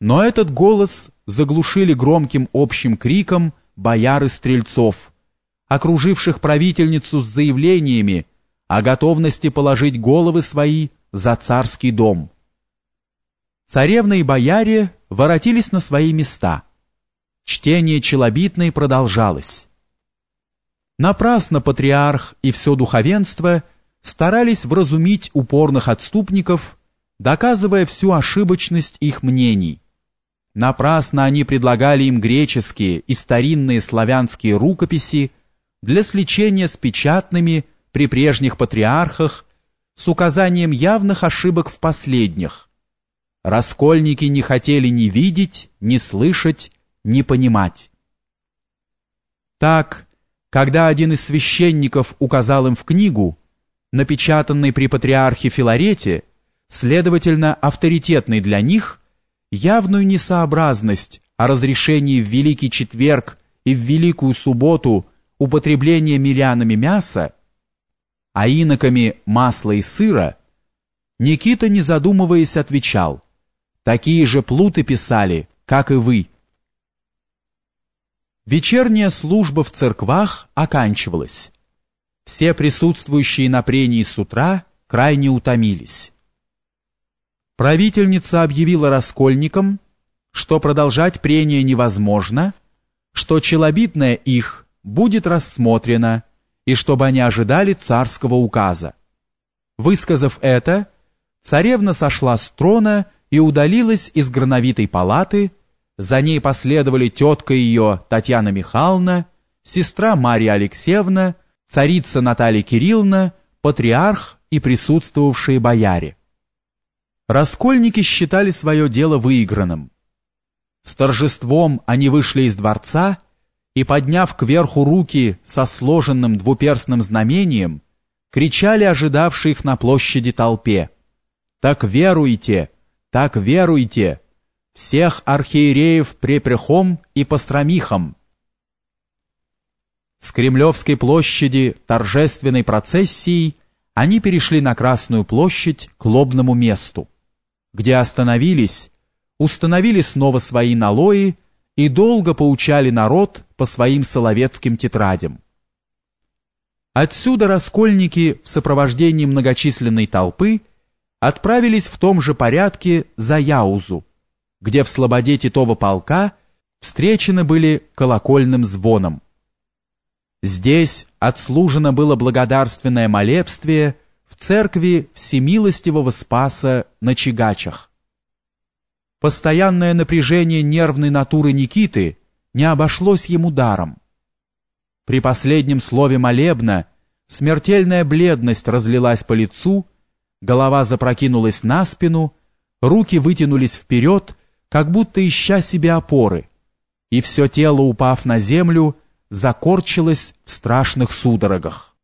Но этот голос заглушили громким общим криком бояры стрельцов, окруживших правительницу с заявлениями о готовности положить головы свои за царский дом. Царевна и бояре воротились на свои места. Чтение челобитной продолжалось. Напрасно патриарх и все духовенство старались вразумить упорных отступников, доказывая всю ошибочность их мнений. Напрасно они предлагали им греческие и старинные славянские рукописи для сличения с печатными при прежних патриархах с указанием явных ошибок в последних. Раскольники не хотели ни видеть, ни слышать, ни понимать. Так, когда один из священников указал им в книгу, напечатанной при патриархе Филарете, следовательно, авторитетной для них, явную несообразность о разрешении в Великий Четверг и в Великую Субботу употребления мирянами мяса, а иноками масла и сыра, Никита, не задумываясь, отвечал, «Такие же плуты писали, как и вы». Вечерняя служба в церквах оканчивалась. Все присутствующие на прении с утра крайне утомились. Правительница объявила раскольникам, что продолжать прение невозможно, что челобитное их будет рассмотрено и чтобы они ожидали царского указа. Высказав это, царевна сошла с трона и удалилась из грановитой палаты, за ней последовали тетка ее Татьяна Михайловна, сестра Марья Алексеевна, царица Наталья Кирилловна, патриарх и присутствовавшие бояре. Раскольники считали свое дело выигранным. С торжеством они вышли из дворца и, подняв кверху руки со сложенным двуперстным знамением, кричали ожидавшие их на площади толпе «Так веруйте! Так веруйте!» всех архиереев препрехом и постромихом. С Кремлевской площади торжественной процессией они перешли на Красную площадь к лобному месту, где остановились, установили снова свои налои и долго поучали народ по своим соловецким тетрадям. Отсюда раскольники в сопровождении многочисленной толпы отправились в том же порядке за Яузу, где в слободе Титова полка встречены были колокольным звоном. Здесь отслужено было благодарственное молебствие церкви Всемилостивого Спаса на Чигачах. Постоянное напряжение нервной натуры Никиты не обошлось ему даром. При последнем слове молебна смертельная бледность разлилась по лицу, голова запрокинулась на спину, руки вытянулись вперед, как будто ища себе опоры, и все тело, упав на землю, закорчилось в страшных судорогах.